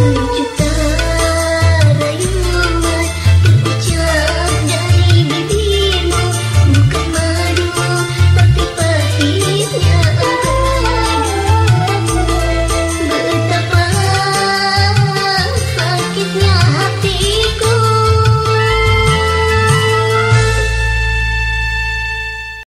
一句。